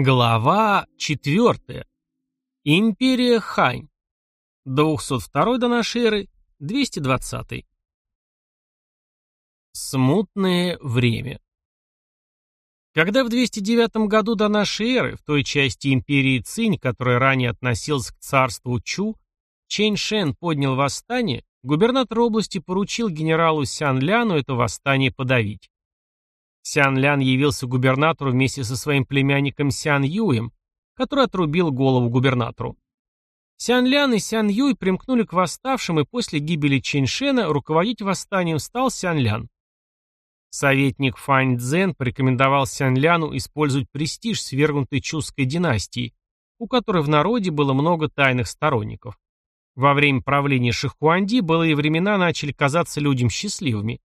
Глава 4. Империя Хань. 202 до нашей эры, 220. Смутное время. Когда в 209 году до нашей эры, в той части империи Цинь, которая ранее относилась к царству Чу, Чэнь Шен поднял восстание, губернатор области поручил генералу Сян Ляну это восстание подавить. Сян Лян явился губернатору вместе со своим племянником Сян Юем, который отрубил голову губернатору. Сян Лян и Сян Юй примкнули к восставшим, и после гибели Чиншена руководить восстанием стал Сян Лян. Советник Фань Цзэн порекомендовал Сян Ляну использовать престиж свергнутой Чускай династии, у которой в народе было много тайных сторонников. Во время правления Шихуанди былые времена начали казаться людям счастливыми.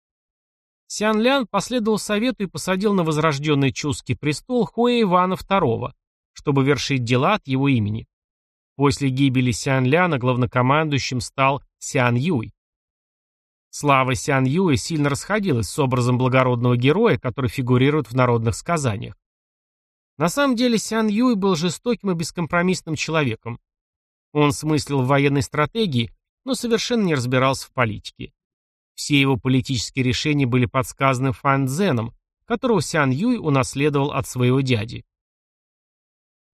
Сян Лян последовал совету и посадил на возрожденный Чуский престол Хуэ Ивана II, чтобы вершить дела от его имени. После гибели Сян Ляна главнокомандующим стал Сян Юй. Слава Сян Юя сильно расходилась с образом благородного героя, который фигурирует в народных сказаниях. На самом деле Сян Юй был жестоким и бескомпромиссным человеком. Он смыслил в военной стратегии, но совершенно не разбирался в политике. Все его политические решения были подсказаны Фан Цзеном, которого Сян Юй унаследовал от своего дяди.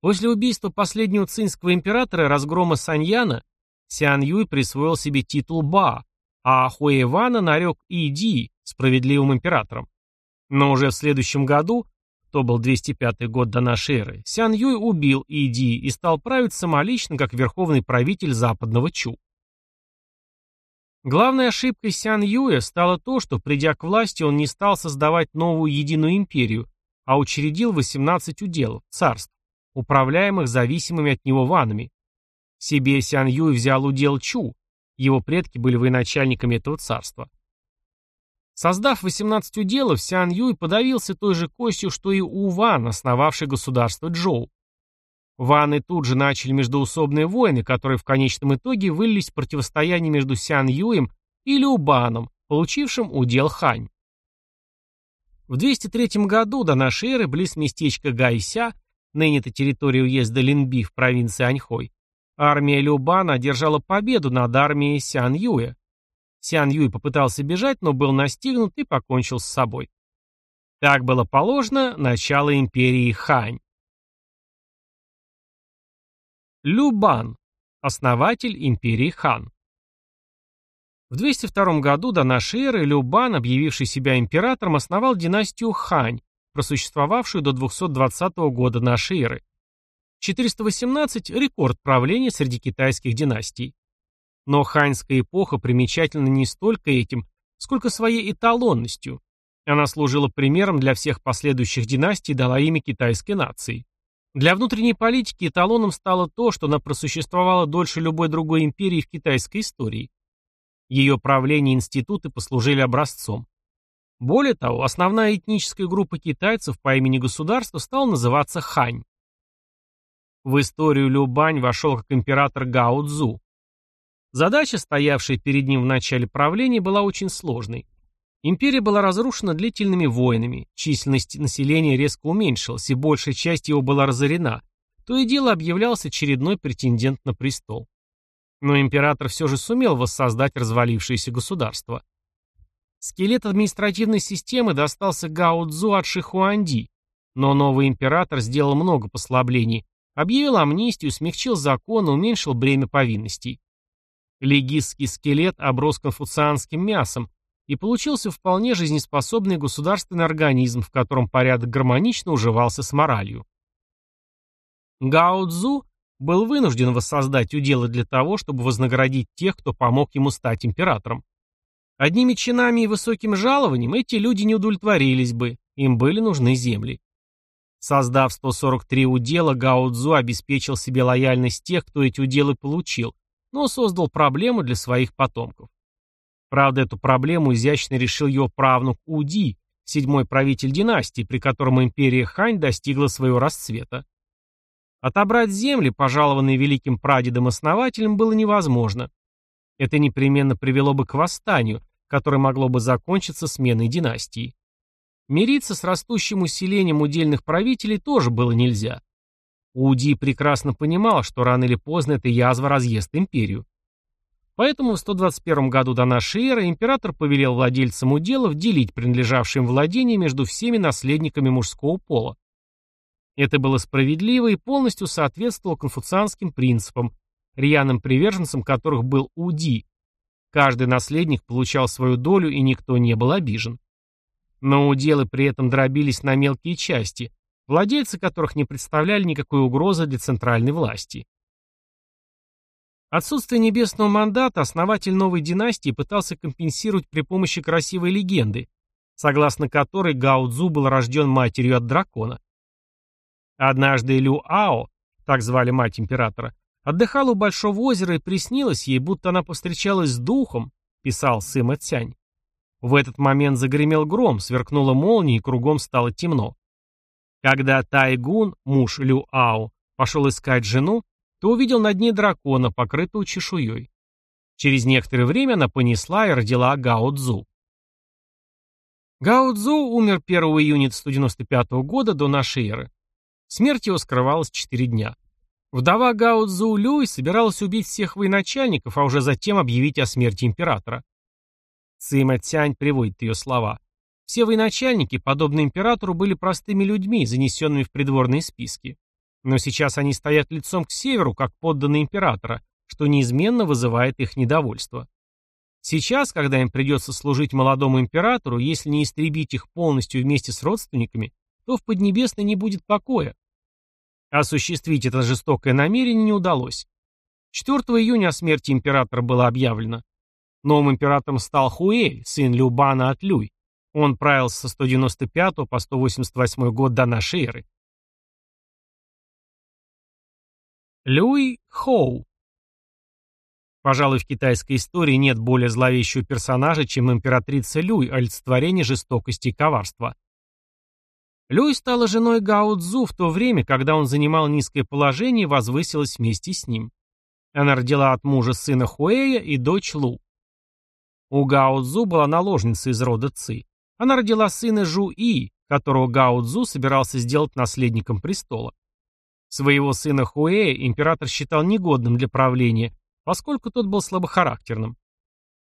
После убийства последнего цинского императора и разгрома Саньяна, Сян Юй присвоил себе титул Ба, а Хуэ Ивана нарек Иди справедливым императором. Но уже в следующем году, то был 205 год до нашей эры, Сян Юй убил Иди и стал править самолично как верховный правитель западного Чу. Главной ошибкой Сян Юя стало то, что, придя к власти, он не стал создавать новую единую империю, а учредил 18 уделов, царств, управляемых зависимыми от него ванами. Себе Сян Юй взял удел Чу, его предки были военачальниками этого царства. Создав 18 уделов, Сян Юй подавился той же костью, что и У Ван, основавший государство Джоу. Ваны тут же начали междоусобные войны, которые в конечном итоге вылились в противостояние между Сян Юем и Лю Баном, получившим удел Хань. В 203 году до нашей эры близ местечка Гайся, ныне это территория уезда Линби в провинции Аньхой, армия Любана одержала победу над армией Сян Юя. Сян Юй попытался бежать, но был настигнут и покончил с собой. Так было положено начало империи Хань. Любан, основатель империи Хан. В 202 году до нашей эры Любан, объявивший себя императором, основал династию Хань, просуществовавшую до 220 года нашей эры. 418 – рекорд правления среди китайских династий. Но ханьская эпоха примечательна не столько этим, сколько своей эталонностью. Она служила примером для всех последующих династий и дала имя китайской нации. Для внутренней политики эталоном стало то, что она просуществовала дольше любой другой империи в китайской истории. Ее правление и институты послужили образцом. Более того, основная этническая группа китайцев по имени государства стала называться Хань. В историю Любань вошел как император Гао Цзу. Задача, стоявшая перед ним в начале правления, была очень сложной. Империя была разрушена длительными войнами, численность населения резко уменьшилась, и большая часть его была разорена, то и дело объявлялся очередной претендент на престол. Но император все же сумел воссоздать развалившееся государство. Скелет административной системы достался Гао Цзу от Шихуанди, но новый император сделал много послаблений, объявил амнистию, смягчил законы, уменьшил бремя повинностей. Легистский скелет оброс конфуцианским мясом, и получился вполне жизнеспособный государственный организм, в котором порядок гармонично уживался с моралью. Гао Цзу был вынужден воссоздать уделы для того, чтобы вознаградить тех, кто помог ему стать императором. Одними чинами и высоким жалованием эти люди не удовлетворились бы, им были нужны земли. Создав 143 удела, Гао Цзу обеспечил себе лояльность тех, кто эти уделы получил, но создал проблему для своих потомков. Правда, эту проблему изящно решил его правнук Уди, седьмой правитель династии, при котором империя Хань достигла своего расцвета. Отобрать земли, пожалованные великим прадедом-основателем, было невозможно. Это непременно привело бы к восстанию, которое могло бы закончиться сменой династии. Мириться с растущим усилением удельных правителей тоже было нельзя. Уди прекрасно понимал, что рано или поздно эта язва разъест империю. Поэтому в 121 году до нашей эры император повелел владельцам уделов делить принадлежавшие им владения между всеми наследниками мужского пола. Это было справедливо и полностью соответствовало конфуцианским принципам, рьяным приверженцем которых был Уди. Каждый наследник получал свою долю, и никто не был обижен. Но уделы при этом дробились на мелкие части, владельцы которых не представляли никакой угрозы для центральной власти. Отсутствие небесного мандата основатель новой династии пытался компенсировать при помощи красивой легенды, согласно которой Гао Цзу был рожден матерью от дракона. Однажды Лю Ао, так звали мать императора, отдыхала у Большого озера и приснилось ей, будто она повстречалась с духом, писал Сыма Цянь. В этот момент загремел гром, сверкнула молния и кругом стало темно. Когда Тайгун, муж Лю Ао, пошел искать жену, то увидел на дне дракона, покрытого чешуей. Через некоторое время она понесла и родила Гао Цзу. Гао Цзу умер 1 июня 195 года до нашей эры. Смерть его скрывалась четыре дня. Вдова Гао Цзу Люй собиралась убить всех военачальников, а уже затем объявить о смерти императора. Сыма Цянь приводит ее слова. Все военачальники, подобно императору, были простыми людьми, занесенными в придворные списки. Но сейчас они стоят лицом к северу, как подданные императора, что неизменно вызывает их недовольство. Сейчас, когда им придется служить молодому императору, если не истребить их полностью вместе с родственниками, то в Поднебесной не будет покоя. Осуществить это жестокое намерение не удалось. 4 июня о смерти императора было объявлено. Новым императором стал Хуэль, сын Любана от Люй. Он правил со 195 по 188 год до нашей эры. Люй Хоу Пожалуй, в китайской истории нет более зловещего персонажа, чем императрица Люй, олицетворение жестокости и коварства. Люй стала женой Гао Цзу в то время, когда он занимал низкое положение и возвысилась вместе с ним. Она родила от мужа сына Хуэя и дочь Лу. У Гао Цзу была наложница из рода Ци. Она родила сына Жу И, которого Гао Цзу собирался сделать наследником престола. Своего сына Хуэя император считал негодным для правления, поскольку тот был слабохарактерным.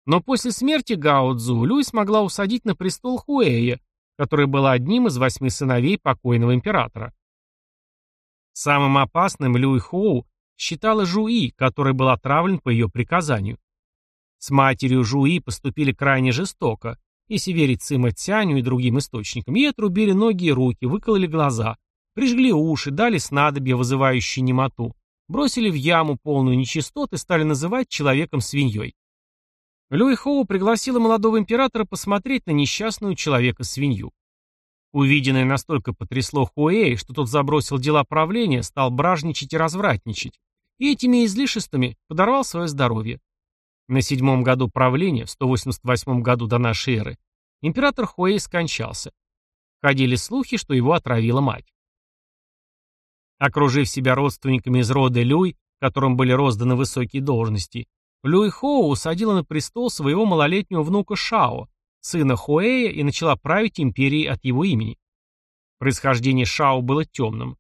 Но после смерти Гао Цзу Люй смогла усадить на престол Хуэя, который был одним из восьми сыновей покойного императора. Самым опасным Люй Хоу считала Жуи, который был отравлен по ее приказанию. С матерью Жуи поступили крайне жестоко, если верить Сыма Цяню и другим источникам. Ей отрубили ноги и руки, выкололи глаза, прижгли уши, дали снадобье, вызывающее немоту, бросили в яму полную нечистот и стали называть человеком свиньей. Люй Хоу пригласила молодого императора посмотреть на несчастную человека-свинью. Увиденное настолько потрясло Хуэй, что тот забросил дела правления, стал бражничать и развратничать, и этими излишествами подорвал свое здоровье. На седьмом году правления, в 188 году до нашей эры, император Хуэй скончался. Ходили слухи, что его отравила мать. Окружив себя родственниками из рода Люй, которым были розданы высокие должности, Люй Хоу усадила на престол своего малолетнего внука Шао, сына Хуэя, и начала править империей от его имени. Происхождение Шао было темным.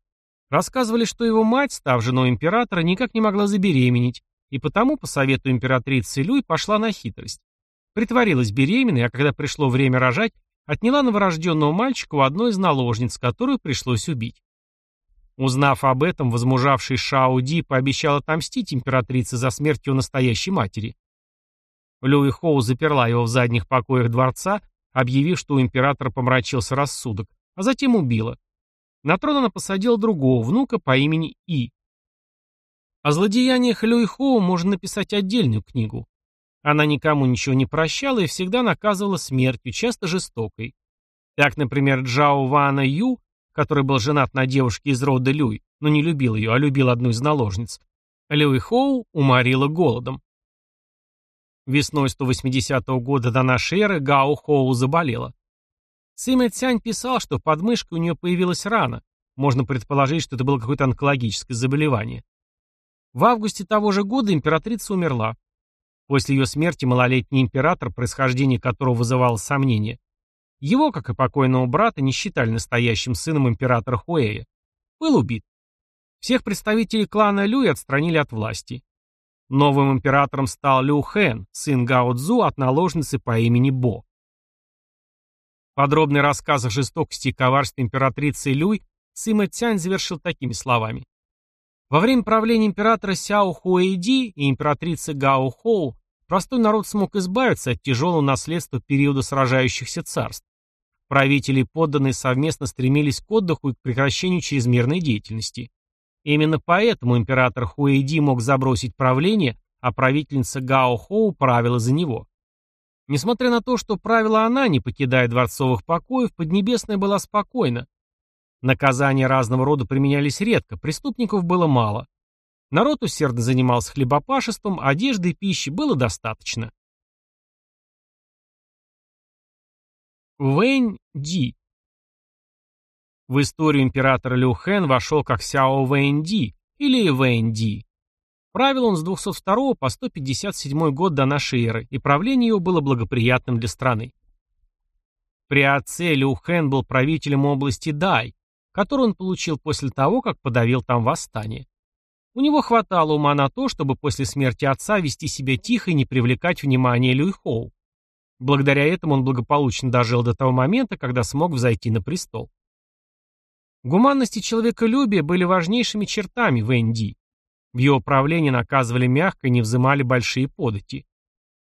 Рассказывали, что его мать, став женой императора, никак не могла забеременеть, и потому, по совету императрицы Люй, пошла на хитрость. Притворилась беременной, а когда пришло время рожать, отняла новорожденного мальчика у одной из наложниц, которую пришлось убить. Узнав об этом, возмужавший Шао Ди пообещал отомстить императрице за смерть его настоящей матери. Люи Хоу заперла его в задних покоях дворца, объявив, что у императора помрачился рассудок, а затем убила. На трон она посадила другого внука по имени И. О злодеяниях Люи Хоу можно написать отдельную книгу. Она никому ничего не прощала и всегда наказывала смертью, часто жестокой. Так, например, Джао Вана Ю который был женат на девушке из рода Люй, но не любил ее, а любил одну из наложниц, Люй Хоу уморила голодом. Весной 180 года до нашей эры Гао Хоу заболела. Сыма Цянь писал, что под мышкой у нее появилась рана. Можно предположить, что это было какое-то онкологическое заболевание. В августе того же года императрица умерла. После ее смерти малолетний император, происхождение которого вызывало сомнения, его, как и покойного брата, не считали настоящим сыном императора Хуэя. Был убит. Всех представителей клана Люй отстранили от власти. Новым императором стал Лю Хэн, сын Гао Цзу от наложницы по имени Бо. Подробный рассказ о жестокости и коварстве императрицы Люй Сыма Цянь завершил такими словами. Во время правления императора Сяо Хуэйди и императрицы Гао Хоу простой народ смог избавиться от тяжелого наследства периода сражающихся царств. Правители и подданные совместно стремились к отдыху и к прекращению чрезмерной деятельности. Именно поэтому император Хуэйди мог забросить правление, а правительница Гао Хоу правила за него. Несмотря на то, что правила она, не покидая дворцовых покоев, Поднебесная была спокойна. Наказания разного рода применялись редко, преступников было мало. Народ усердно занимался хлебопашеством, одежды и пищи было достаточно. Вэнь Ди В историю императора Лю Хэн вошел как Сяо Вэнь Ди или Вэнь Ди. Правил он с 202 по 157 год до нашей эры, и правление его было благоприятным для страны. При отце Лю Хэн был правителем области Дай, который он получил после того, как подавил там восстание. У него хватало ума на то, чтобы после смерти отца вести себя тихо и не привлекать внимания Люйхоу. Благодаря этому он благополучно дожил до того момента, когда смог взойти на престол. Гуманность и человеколюбие были важнейшими чертами Вэнди. В его правлении наказывали мягко и не взымали большие подати.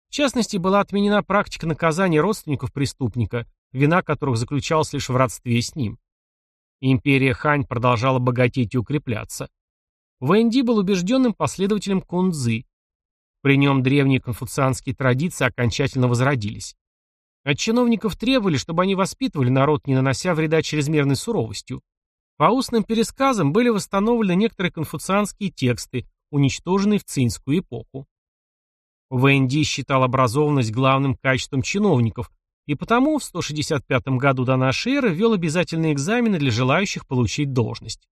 В частности, была отменена практика наказания родственников преступника, вина которых заключалась лишь в родстве с ним. Империя Хань продолжала богатеть и укрепляться. Вэнди был убежденным последователем Кунцзы. При нем древние конфуцианские традиции окончательно возродились. От чиновников требовали, чтобы они воспитывали народ, не нанося вреда чрезмерной суровостью. По устным пересказам были восстановлены некоторые конфуцианские тексты, уничтоженные в цинскую эпоху. Вэнди считал образованность главным качеством чиновников, и потому в 165 году до нашей эры ввел обязательные экзамены для желающих получить должность.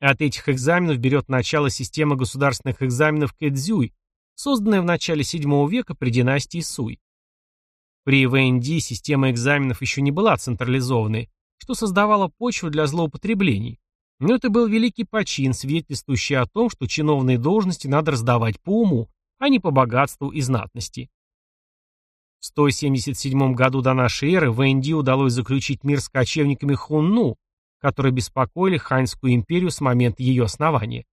От этих экзаменов берет начало система государственных экзаменов Кэдзюй, созданная в начале VII века при династии Суй. При ВНД система экзаменов еще не была централизованной, что создавало почву для злоупотреблений. Но это был великий почин, свидетельствующий о том, что чиновные должности надо раздавать по уму, а не по богатству и знатности. В 177 году до нашей эры Вэнди удалось заключить мир с кочевниками Хунну, которые беспокоили Ханьскую империю с момента ее основания.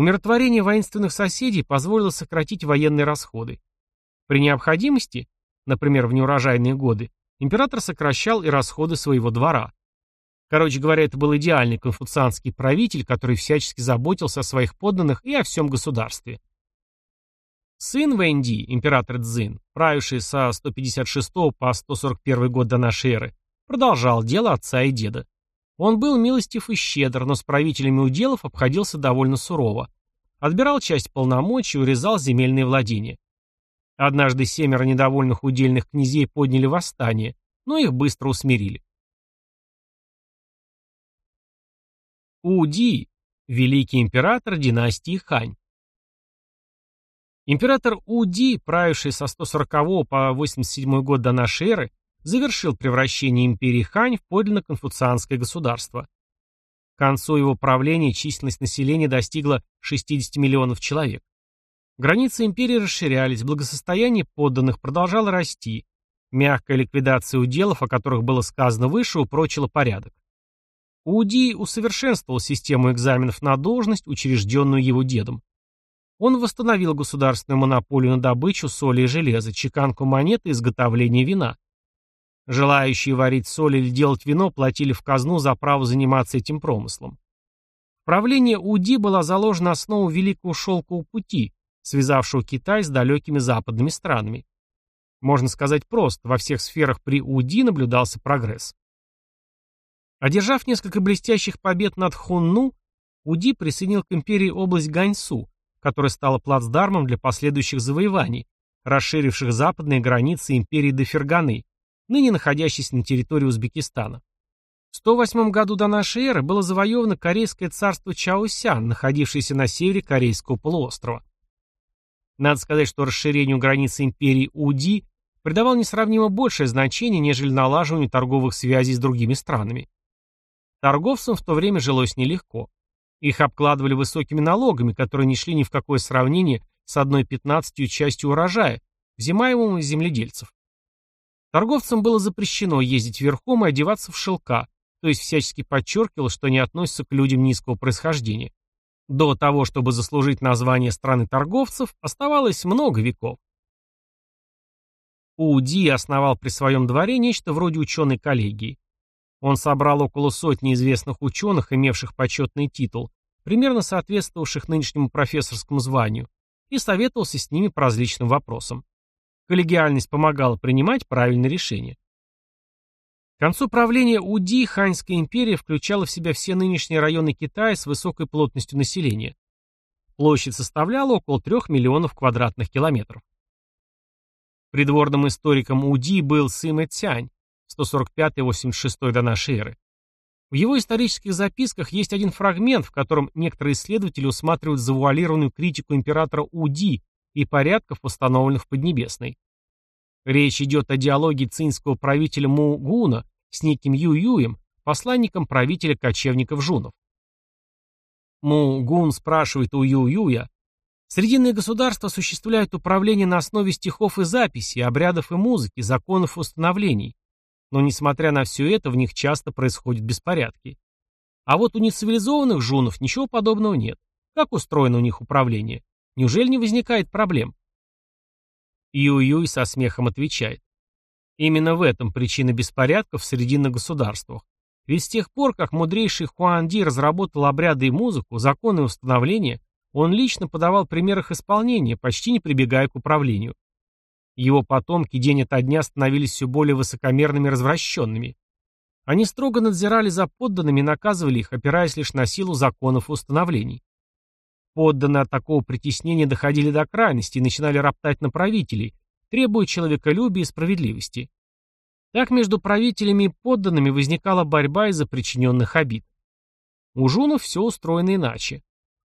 Умиротворение воинственных соседей позволило сократить военные расходы. При необходимости, например, в неурожайные годы, император сокращал и расходы своего двора. Короче говоря, это был идеальный конфуцианский правитель, который всячески заботился о своих подданных и о всем государстве. Сын Вэнди, император Цзин, правивший со 156 по 141 год до нашей эры, продолжал дело отца и деда. Он был милостив и щедр, но с правителями уделов обходился довольно сурово. Отбирал часть полномочий, урезал земельные владения. Однажды семеро недовольных удельных князей подняли восстание, но их быстро усмирили. Уди, великий император династии Хань. Император Уди, правивший со 140 по 87 год до нашей эры, завершил превращение империи Хань в подлинно конфуцианское государство. К концу его правления численность населения достигла 60 миллионов человек. Границы империи расширялись, благосостояние подданных продолжало расти. Мягкая ликвидация уделов, о которых было сказано выше, упрочила порядок. Уди усовершенствовал систему экзаменов на должность, учрежденную его дедом. Он восстановил государственную монополию на добычу соли и железа, чеканку монет и изготовление вина. Желающие варить соль или делать вино платили в казну за право заниматься этим промыслом. В правление Уди была заложена основа Великого Шелкового пути, связавшего Китай с далекими западными странами. Можно сказать просто, во всех сферах при Уди наблюдался прогресс. Одержав несколько блестящих побед над Хунну, Уди присоединил к империи область Ганьсу, которая стала плацдармом для последующих завоеваний, расширивших западные границы империи до Ферганы, ныне находящейся на территории Узбекистана. В 108 году до нашей эры было завоевано Корейское царство Чаосян, находившееся на севере Корейского полуострова. Надо сказать, что расширению границы империи Уди придавал несравнимо большее значение, нежели налаживанию торговых связей с другими странами. Торговцам в то время жилось нелегко. Их обкладывали высокими налогами, которые не шли ни в какое сравнение с одной пятнадцатью частью урожая, взимаемого из земледельцев. Торговцам было запрещено ездить верхом и одеваться в шелка, то есть всячески подчеркивал, что не относятся к людям низкого происхождения. До того, чтобы заслужить название страны торговцев, оставалось много веков. Уди основал при своем дворе нечто вроде ученой коллегии. Он собрал около сотни известных ученых, имевших почетный титул, примерно соответствовавших нынешнему профессорскому званию, и советовался с ними по различным вопросам. Коллегиальность помогала принимать правильные решения. К концу правления Уди Ханьская империя включала в себя все нынешние районы Китая с высокой плотностью населения. Площадь составляла около 3 миллионов квадратных километров. Придворным историком Уди был Сыма Цянь, 145-86 до нашей эры. В его исторических записках есть один фрагмент, в котором некоторые исследователи усматривают завуалированную критику императора Уди и порядков, установленных в Поднебесной. Речь идет о диалоге цинского правителя Мугуна с неким Ю-Юем, посланником правителя кочевников Жунов. Му-Гун спрашивает у Ю-Юя, Срединное государство осуществляет управление на основе стихов и записей, обрядов и музыки, законов и установлений. Но несмотря на все это, в них часто происходят беспорядки. А вот у нецивилизованных жунов ничего подобного нет. Как устроено у них управление? Неужели не возникает проблем? Ю-Юй со смехом отвечает. Именно в этом причина беспорядков в срединных государствах. Ведь с тех пор, как мудрейший Хуанди разработал обряды и музыку, законы установления, он лично подавал пример их исполнения, почти не прибегая к управлению. Его потомки день ото дня становились все более высокомерными и развращенными. Они строго надзирали за подданными и наказывали их, опираясь лишь на силу законов и установлений. Подданные от такого притеснения доходили до крайности и начинали роптать на правителей, требуя человеколюбия и справедливости. Так между правителями и подданными возникала борьба из-за причиненных обид. У жунов все устроено иначе.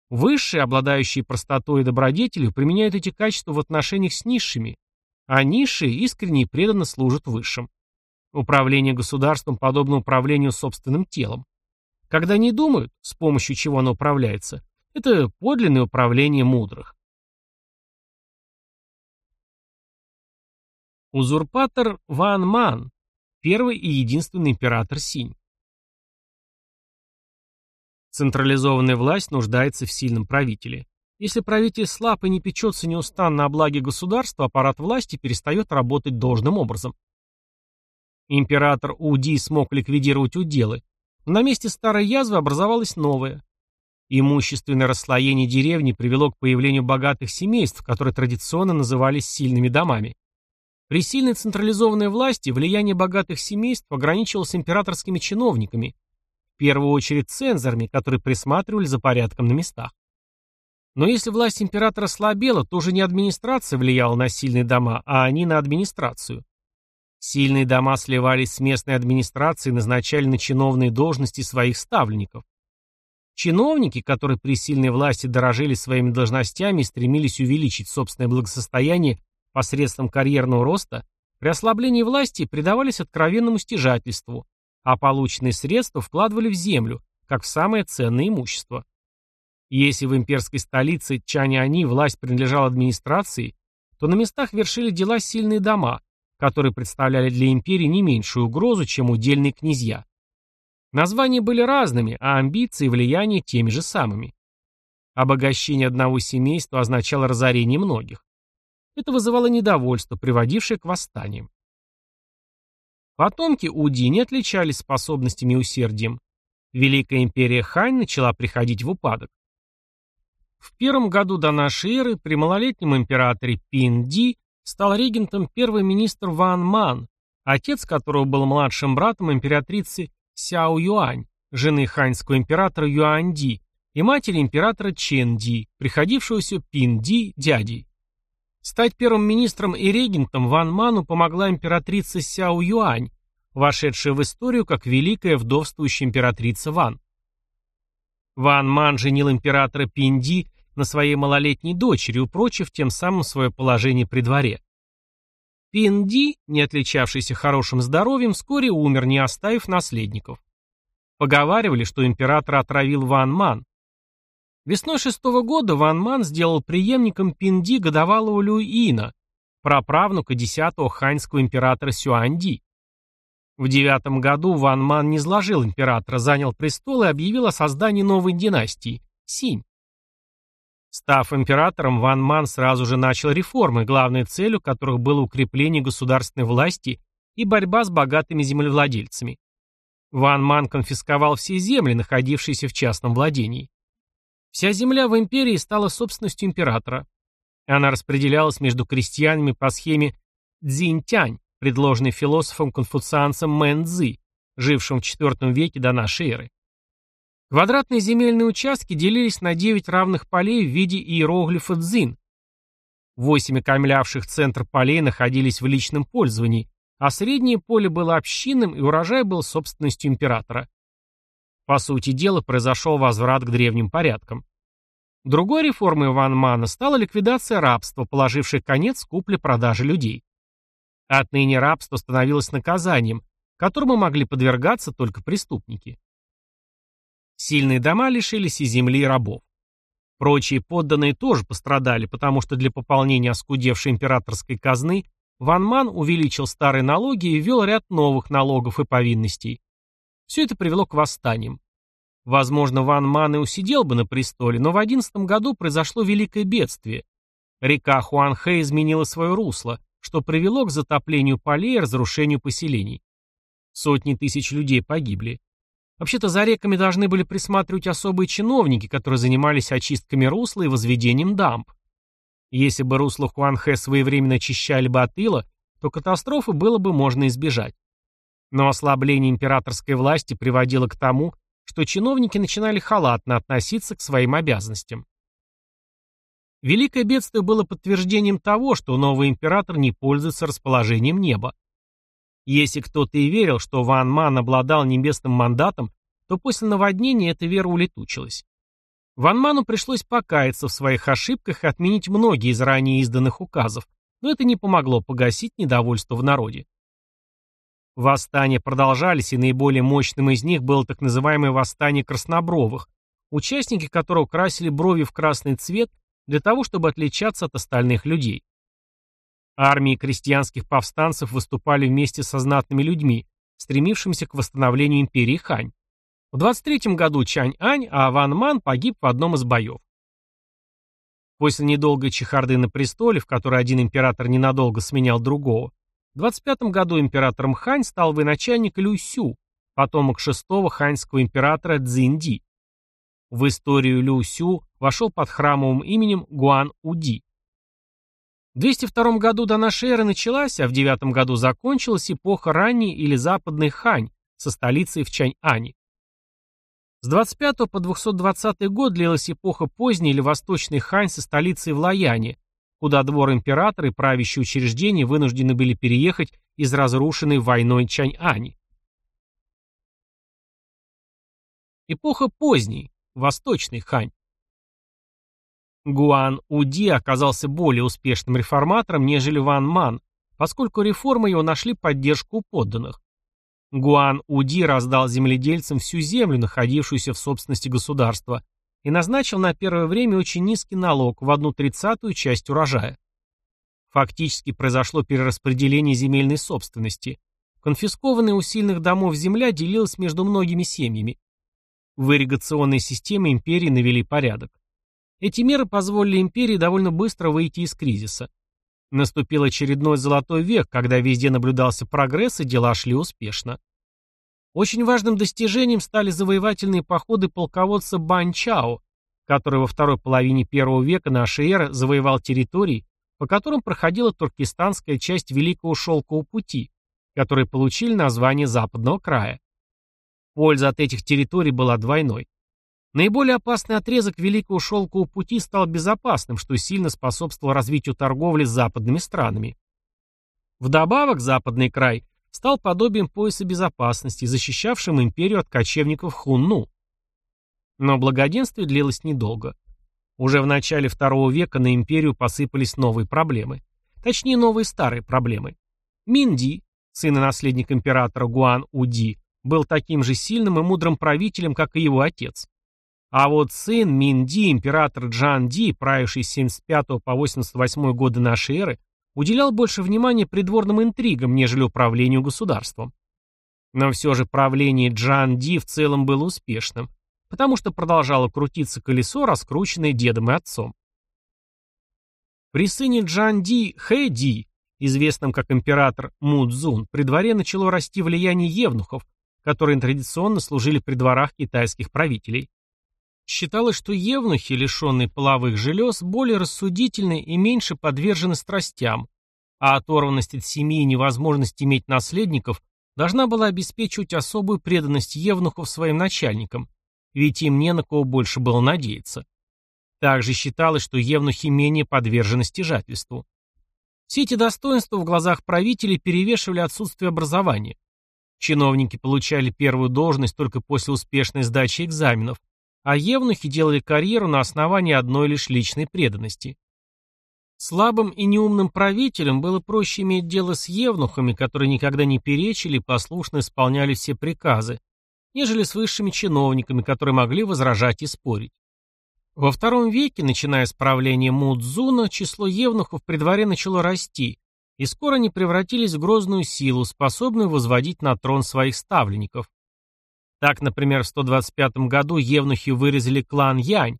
Высшие, обладающие простотой и добродетелью, применяют эти качества в отношениях с низшими, а низшие искренне и преданно служат высшим. Управление государством подобно управлению собственным телом. Когда не думают, с помощью чего оно управляется, это подлинное управление мудрых. Узурпатор Ван Ман, первый и единственный император Синь. Централизованная власть нуждается в сильном правителе. Если правитель слаб и не печется неустанно о благе государства, аппарат власти перестает работать должным образом. Император Уди смог ликвидировать уделы, но на месте старой язвы образовалась новая. Имущественное расслоение деревни привело к появлению богатых семейств, которые традиционно назывались сильными домами. При сильной централизованной власти влияние богатых семейств ограничивалось императорскими чиновниками, в первую очередь цензорами, которые присматривали за порядком на местах. Но если власть императора слабела, то уже не администрация влияла на сильные дома, а они на администрацию. Сильные дома сливались с местной администрацией и назначали на чиновные должности своих ставленников. Чиновники, которые при сильной власти дорожили своими должностями и стремились увеличить собственное благосостояние посредством карьерного роста, при ослаблении власти предавались откровенному стяжательству, а полученные средства вкладывали в землю, как в самое ценное имущество. Если в имперской столице Чаняни власть принадлежала администрации, то на местах вершили дела сильные дома, которые представляли для империи не меньшую угрозу, чем удельные князья. Названия были разными, а амбиции и влияние теми же самыми. Обогащение одного семейства означало разорение многих. Это вызывало недовольство, приводившее к восстаниям. Потомки Уди не отличались способностями и усердием. Великая империя Хань начала приходить в упадок. В первом году до нашей эры при малолетнем императоре Пин Ди стал регентом первый министр Ван Ман, отец которого был младшим братом императрицы Сяо Юань, жены ханьского императора Юань Ди, и матери императора Чен Ди, приходившегося Пин Ди дядей. Стать первым министром и регентом Ван Ману помогла императрица Сяо Юань, вошедшая в историю как великая вдовствующая императрица Ван. Ван Ман женил императора Пинди на своей малолетней дочери, упрочив тем самым свое положение при дворе. Пинди, не отличавшийся хорошим здоровьем, вскоре умер, не оставив наследников. Поговаривали, что император отравил Ван Ман. Весной шестого года Ван Ман сделал преемником Пинди годовалого Люина, праправнука десятого ханьского императора Сюанди. В девятом году Ван Ман не сложил императора, занял престол и объявил о создании новой династии – Синь. Став императором, Ван Ман сразу же начал реформы, главной целью которых было укрепление государственной власти и борьба с богатыми землевладельцами. Ван Ман конфисковал все земли, находившиеся в частном владении. Вся земля в империи стала собственностью императора. Она распределялась между крестьянами по схеме Цзиньтянь, предложенной философом-конфуцианцем Мэн Цзы, жившим в IV веке до нашей эры. Квадратные земельные участки делились на 9 равных полей в виде иероглифа Цзин. Восемь окаймлявших центр полей находились в личном пользовании, а среднее поле было общинным и урожай был собственностью императора. По сути дела, произошел возврат к древним порядкам. Другой реформой Ван Мана стала ликвидация рабства, положившей конец купле-продаже людей. Отныне рабство становилось наказанием, которому могли подвергаться только преступники. Сильные дома лишились и земли, и рабов. Прочие подданные тоже пострадали, потому что для пополнения оскудевшей императорской казны Ван Ман увеличил старые налоги и ввел ряд новых налогов и повинностей. Все это привело к восстаниям. Возможно, Ван Ман и усидел бы на престоле, но в 11 году произошло великое бедствие. Река Хуанхэ изменила свое русло, что привело к затоплению полей и разрушению поселений. Сотни тысяч людей погибли. Вообще-то за реками должны были присматривать особые чиновники, которые занимались очистками русла и возведением дамб. Если бы русло Хуанхэ своевременно очищали бы от ила, то катастрофы было бы можно избежать. Но ослабление императорской власти приводило к тому, что чиновники начинали халатно относиться к своим обязанностям. Великое бедствие было подтверждением того, что новый император не пользуется расположением неба. Если кто-то и верил, что Ван Ман обладал небесным мандатом, то после наводнения эта вера улетучилась. Ван Ману пришлось покаяться в своих ошибках и отменить многие из ранее изданных указов, но это не помогло погасить недовольство в народе. Восстания продолжались, и наиболее мощным из них было так называемое восстание краснобровых, участники которого красили брови в красный цвет для того, чтобы отличаться от остальных людей. Армии крестьянских повстанцев выступали вместе со знатными людьми, стремившимися к восстановлению империи Хань. В 23 году Чань-Ань, а Ван Ман погиб в одном из боев. После недолгой чехарды на престоле, в которой один император ненадолго сменял другого, в 25 году императором Хань стал военачальник Лю Сю, потомок шестого ханьского императора Цзиньди. В историю Лю Сю вошел под храмовым именем Гуан Уди. В 202 году до нашей эры началась, а в 9 году закончилась эпоха ранней или западной Хань со столицей в Чань-Ани. С 25 по 220 год длилась эпоха поздней или восточной Хань со столицей в Лаяне, куда двор императора и правящие учреждения вынуждены были переехать из разрушенной войной Чань-Ани. Эпоха поздней, восточный Хань. Гуан Уди оказался более успешным реформатором, нежели Ван Ман, поскольку реформы его нашли поддержку у подданных. Гуан Уди раздал земледельцам всю землю, находившуюся в собственности государства, и назначил на первое время очень низкий налог в одну тридцатую часть урожая. Фактически произошло перераспределение земельной собственности. Конфискованная у сильных домов земля делилась между многими семьями. В ирригационной системе империи навели порядок. Эти меры позволили империи довольно быстро выйти из кризиса. Наступил очередной золотой век, когда везде наблюдался прогресс и дела шли успешно. Очень важным достижением стали завоевательные походы полководца Банчао, который во второй половине первого века нашей эры завоевал территории, по которым проходила туркестанская часть Великого Шелкового пути, которые получили название Западного края. Польза от этих территорий была двойной. Наиболее опасный отрезок Великого Шелкового пути стал безопасным, что сильно способствовало развитию торговли с западными странами. Вдобавок, Западный край стал подобием пояса безопасности, защищавшим империю от кочевников Хунну. Но благоденствие длилось недолго. Уже в начале второго века на империю посыпались новые проблемы. Точнее, новые старые проблемы. Минди, сын и наследник императора Гуан Уди, был таким же сильным и мудрым правителем, как и его отец. А вот сын Минди, император Джан Ди, правивший с 75 по 88 годы нашей эры, уделял больше внимания придворным интригам, нежели управлению государством. Но все же правление Джан Ди в целом было успешным, потому что продолжало крутиться колесо, раскрученное дедом и отцом. При сыне Джан Ди Хэ Ди, известном как император Му Цзун, при дворе начало расти влияние евнухов, которые традиционно служили при дворах китайских правителей. Считалось, что евнухи, лишенные половых желез, более рассудительны и меньше подвержены страстям, а оторванность от семьи и невозможность иметь наследников должна была обеспечивать особую преданность евнухов своим начальникам, ведь им не на кого больше было надеяться. Также считалось, что евнухи менее подвержены стяжательству. Все эти достоинства в глазах правителей перевешивали отсутствие образования. Чиновники получали первую должность только после успешной сдачи экзаменов, а евнухи делали карьеру на основании одной лишь личной преданности. Слабым и неумным правителям было проще иметь дело с евнухами, которые никогда не перечили и послушно исполняли все приказы, нежели с высшими чиновниками, которые могли возражать и спорить. Во втором веке, начиная с правления Мудзуна, число евнухов при дворе начало расти, и скоро они превратились в грозную силу, способную возводить на трон своих ставленников. Так, например, в 125 году евнухи вырезали клан Янь,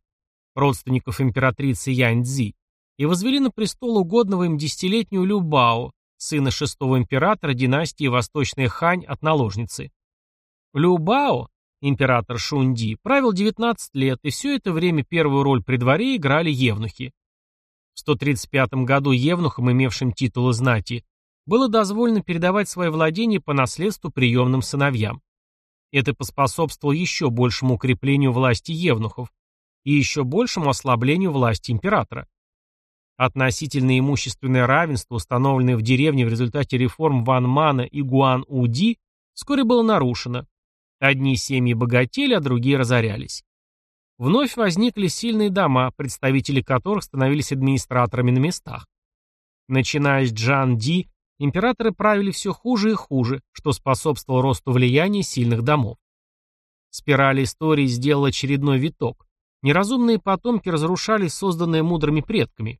родственников императрицы Янь-Цзи, и возвели на престол угодного им десятилетнюю Любао, сына шестого императора династии Восточная Хань от наложницы. Любао, император Шунди, правил 19 лет, и все это время первую роль при дворе играли евнухи. В 135 году евнухам, имевшим титулы знати, было дозволено передавать свои владения по наследству приемным сыновьям. Это поспособствовало еще большему укреплению власти евнухов и еще большему ослаблению власти императора. Относительное имущественное равенство, установленное в деревне в результате реформ Ван Мана и Гуан Уди, вскоре было нарушено. Одни семьи богатели, а другие разорялись. Вновь возникли сильные дома, представители которых становились администраторами на местах. Начиная с Джан Ди, императоры правили все хуже и хуже, что способствовало росту влияния сильных домов. Спираль истории сделала очередной виток. Неразумные потомки разрушали созданное мудрыми предками.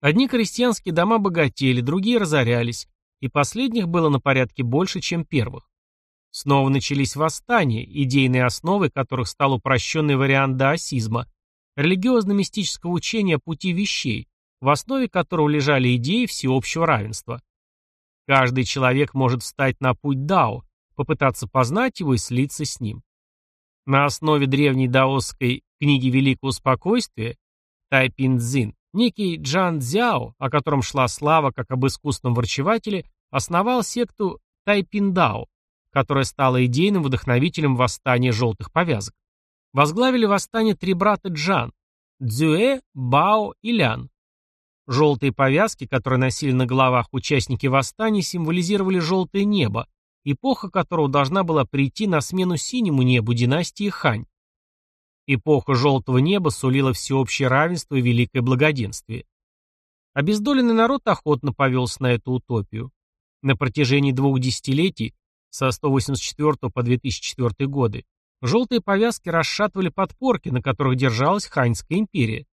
Одни крестьянские дома богатели, другие разорялись, и последних было на порядке больше, чем первых. Снова начались восстания, идейной основой которых стал упрощенный вариант даосизма, религиозно-мистического учения о пути вещей, в основе которого лежали идеи всеобщего равенства. Каждый человек может встать на путь Дао, попытаться познать его и слиться с ним. На основе древней даосской книги Великого Спокойствия Тайпин Цзин некий Джан Цзяо, о котором шла слава как об искусном врачевателе, основал секту Тайпиндао, которая стала идейным вдохновителем восстания желтых повязок. Возглавили восстание три брата Джан – Цзюэ, Бао и Лян. Желтые повязки, которые носили на головах участники восстания, символизировали желтое небо, эпоха которого должна была прийти на смену синему небу династии Хань. Эпоха желтого неба сулила всеобщее равенство и великое благоденствие. Обездоленный народ охотно повелся на эту утопию. На протяжении двух десятилетий, со 184 по 2004 годы, желтые повязки расшатывали подпорки, на которых держалась Ханьская империя.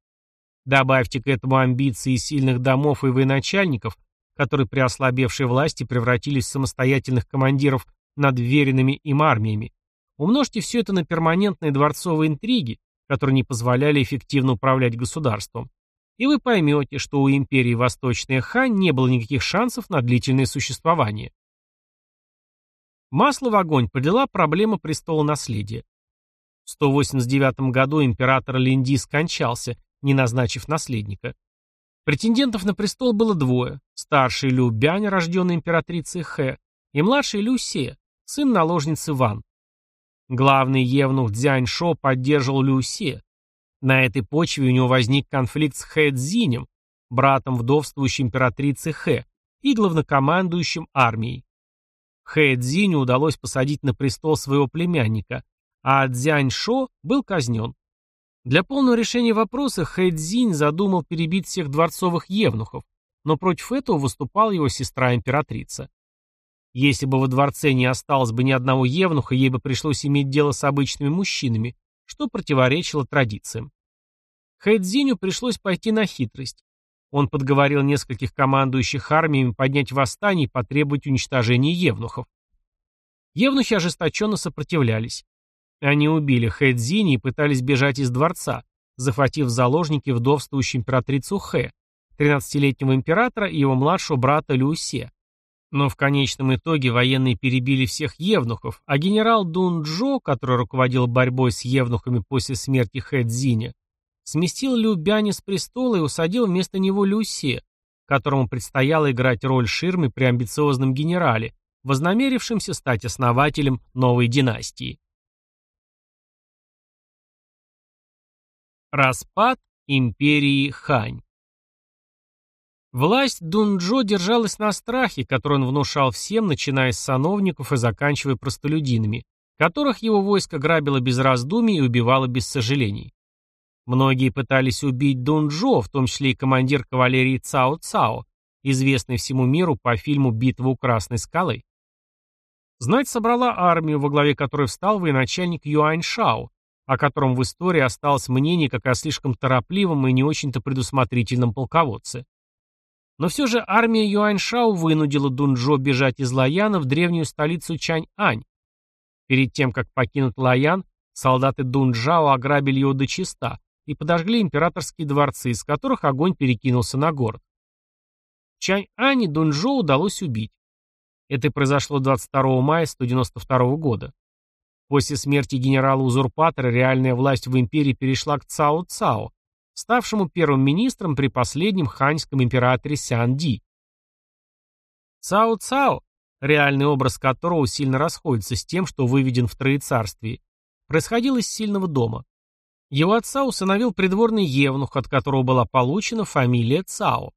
Добавьте к этому амбиции сильных домов и военачальников, которые при ослабевшей власти превратились в самостоятельных командиров над веренными им армиями. Умножьте все это на перманентные дворцовые интриги, которые не позволяли эффективно управлять государством. И вы поймете, что у империи Восточная Хань не было никаких шансов на длительное существование. Масло в огонь подлила проблема престола наследия. В 189 году император Линди скончался, не назначив наследника. Претендентов на престол было двое. Старший Лю Бянь, рожденный императрицей Хэ, и младший Лю Се, сын наложницы Ван. Главный евнух Дзяньшо поддерживал Лю Се. На этой почве у него возник конфликт с Хэ Цзинем, братом вдовствующей императрицы Хэ и главнокомандующим армией. Хэ Цзиню удалось посадить на престол своего племянника, а Цзяньшо был казнен. Для полного решения вопроса Хэйдзинь задумал перебить всех дворцовых евнухов, но против этого выступала его сестра-императрица. Если бы во дворце не осталось бы ни одного евнуха, ей бы пришлось иметь дело с обычными мужчинами, что противоречило традициям. Хэдзиню пришлось пойти на хитрость. Он подговорил нескольких командующих армиями поднять восстание и потребовать уничтожения евнухов. Евнухи ожесточенно сопротивлялись. Они убили Хэдзини и пытались бежать из дворца, захватив заложники вдовствующую императрицу Хэ, 13-летнего императора и его младшего брата Люсе. Но в конечном итоге военные перебили всех евнухов, а генерал Дун Джо, который руководил борьбой с евнухами после смерти Хэдзиня, сместил Лю Бяни с престола и усадил вместо него Люсе, которому предстояло играть роль ширмы при амбициозном генерале, вознамерившемся стать основателем новой династии. Распад империи Хань Власть Дунджо держалась на страхе, который он внушал всем, начиная с сановников и заканчивая простолюдинами, которых его войско грабило без раздумий и убивало без сожалений. Многие пытались убить Дунджо, в том числе и командир кавалерии Цао Цао, известный всему миру по фильму «Битва у Красной скалы». Знать собрала армию, во главе которой встал военачальник Юань Шао, о котором в истории осталось мнение как о слишком торопливом и не очень-то предусмотрительном полководце. Но все же армия Юаньшао вынудила Дунджо бежать из Лаяна в древнюю столицу Чань-Ань. Перед тем, как покинуть Лаян, солдаты Дунджао ограбили его до чиста и подожгли императорские дворцы, из которых огонь перекинулся на город. Чань-Ань Дунджо удалось убить. Это произошло 22 мая 192 года. После смерти генерала-узурпатора реальная власть в империи перешла к Цао-Цао, ставшему первым министром при последнем ханьском императоре Сянди. Цао-Цао, реальный образ которого сильно расходится с тем, что выведен в Троецарствии, происходил из сильного дома. Его отца усыновил придворный евнух, от которого была получена фамилия Цао.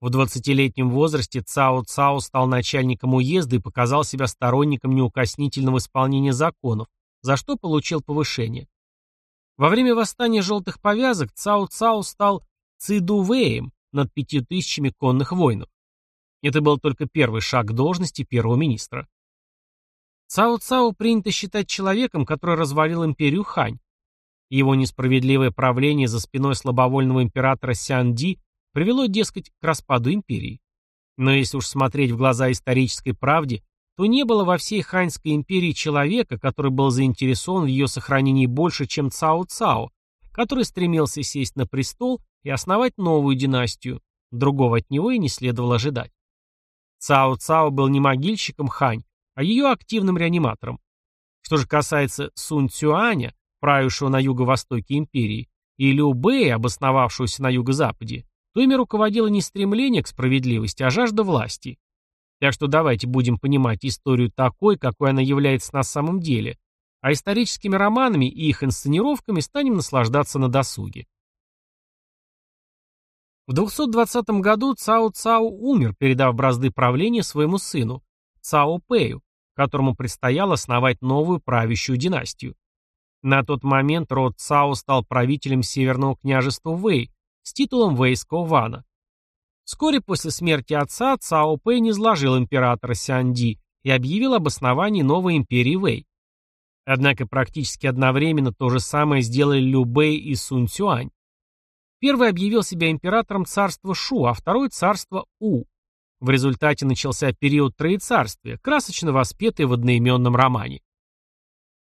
В 20-летнем возрасте Цао Цао стал начальником уезда и показал себя сторонником неукоснительного исполнения законов, за что получил повышение. Во время восстания желтых повязок Цао Цао стал Цидувеем над пятью тысячами конных воинов. Это был только первый шаг к должности первого министра. Цао Цао принято считать человеком, который развалил империю Хань. Его несправедливое правление за спиной слабовольного императора Сянди привело, дескать, к распаду империи. Но если уж смотреть в глаза исторической правде, то не было во всей Ханьской империи человека, который был заинтересован в ее сохранении больше, чем Цао Цао, который стремился сесть на престол и основать новую династию. Другого от него и не следовало ожидать. Цао Цао был не могильщиком Хань, а ее активным реаниматором. Что же касается Сунь Цюаня, правившего на юго-востоке империи, и Лю Бэя, обосновавшегося на юго-западе, то ими руководило не стремление к справедливости, а жажда власти. Так что давайте будем понимать историю такой, какой она является на самом деле, а историческими романами и их инсценировками станем наслаждаться на досуге. В 220 году Цао Цао умер, передав бразды правления своему сыну, Цао Пэю, которому предстояло основать новую правящую династию. На тот момент род Цао стал правителем Северного княжества Вэй с титулом Вэйского вана. Вскоре после смерти отца Цао Пэй изложил императора Сянди и объявил об основании новой империи Вэй. Однако практически одновременно то же самое сделали Лю Бэй и Сунь Цюань. Первый объявил себя императором царства Шу, а второй царства У. В результате начался период Троецарствия, красочно воспетый в одноименном романе.